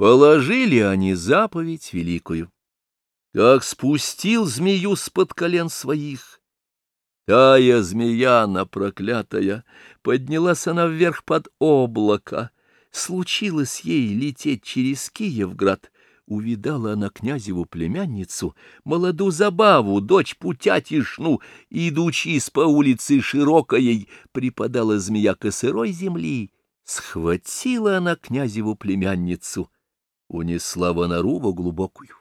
Положили они заповедь великую. Как спустил змею с-под колен своих, Тая змея, на проклятая, поднялась она вверх под облако. Случилось ей лететь через Киевград. Увидала она князеву племянницу, молоду забаву, дочь путятишну, идучись по улице широкой, припадала змея к сырой земли. Схватила она князеву племянницу, унесла в нору глубокую.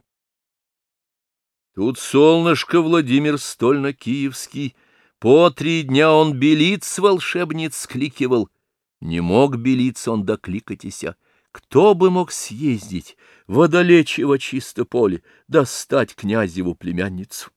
Тут солнышко Владимир стольно-киевский — по три дня он белиц волшебниц кликивал. Не мог белиться он докликатися. Кто бы мог съездить водолечего чисто поле, достать князеву племянницу?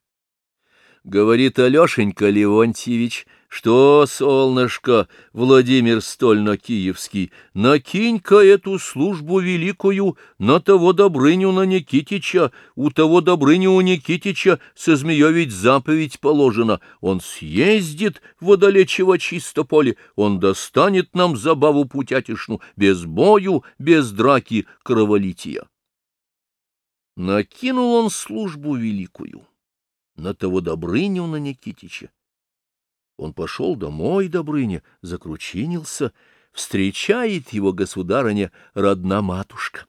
Говорит Алешенька Леонтьевич, что, солнышко, Владимир Стольно-Киевский, накинь-ка эту службу великую на того Добрыню на Никитича, у того Добрыню у Никитича со змеей ведь заповедь положена, он съездит водолечего чисто поле, он достанет нам забаву путятишну, без бою, без драки, кроволития. Накинул он службу великую на того Добрыню на Никитича. Он пошел домой, Добрыня, закручинился, встречает его государыня родна-матушка.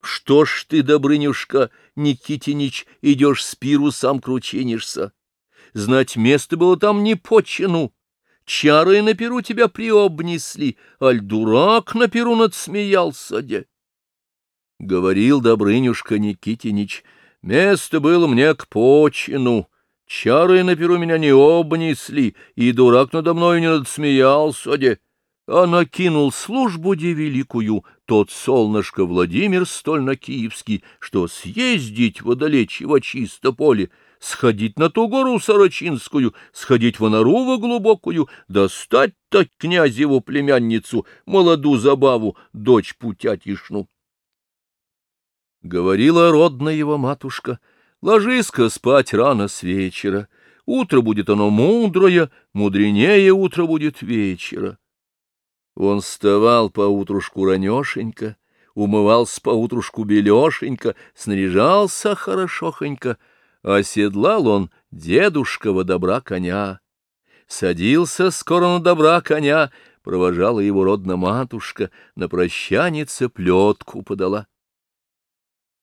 Что ж ты, Добрынюшка, Никитинич, идешь с пиру, сам кручинишься? Знать, место было там не почину. Чары на перу тебя приобнесли, аль дурак на перу надсмеялся, де. Говорил Добрынюшка Никитинич, место было мне к почину, Чары на перу меня не обнесли, и дурак надо мной не надсмеялся, де. А накинул службу де великую тот солнышко Владимир стольно-киевский, что съездить водолечьего чисто поле, сходить на ту гору Сорочинскую, сходить в во глубокую, достать так князеву племянницу, молоду забаву, дочь путятишну. Говорила родная его матушка — Ложись-ка спать рано с вечера. Утро будет оно мудрое, мудренее утро будет вечера. Он вставал поутрушку ранешенько, умывался поутрушку белешенько, снаряжался хорошохонько, оседлал он дедушкова добра коня. Садился скоро на добра коня, провожала его родна матушка, на прощанице плетку подала.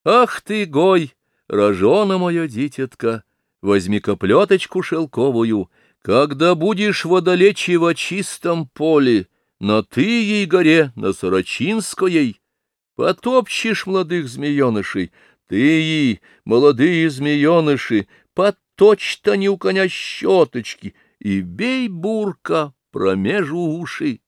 Ах ты, гой! Рожона мое дитятка, возьми-ка плеточку шелковую, когда будешь водолечи во чистом поле, на ты ей горе, на Сорочинской, потопчешь молодых змеенышей, ты ей, молодые змееныши, поточь-то не у коня щеточки, и бей бурка промежу уши.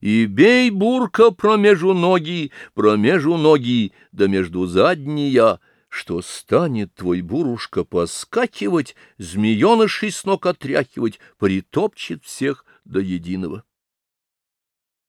И бей бурка промежу ноги, промежу ноги, да между задния, что станет твой бурушка поскакивать, змеенышей с ног отряхивать, притопчет всех до единого.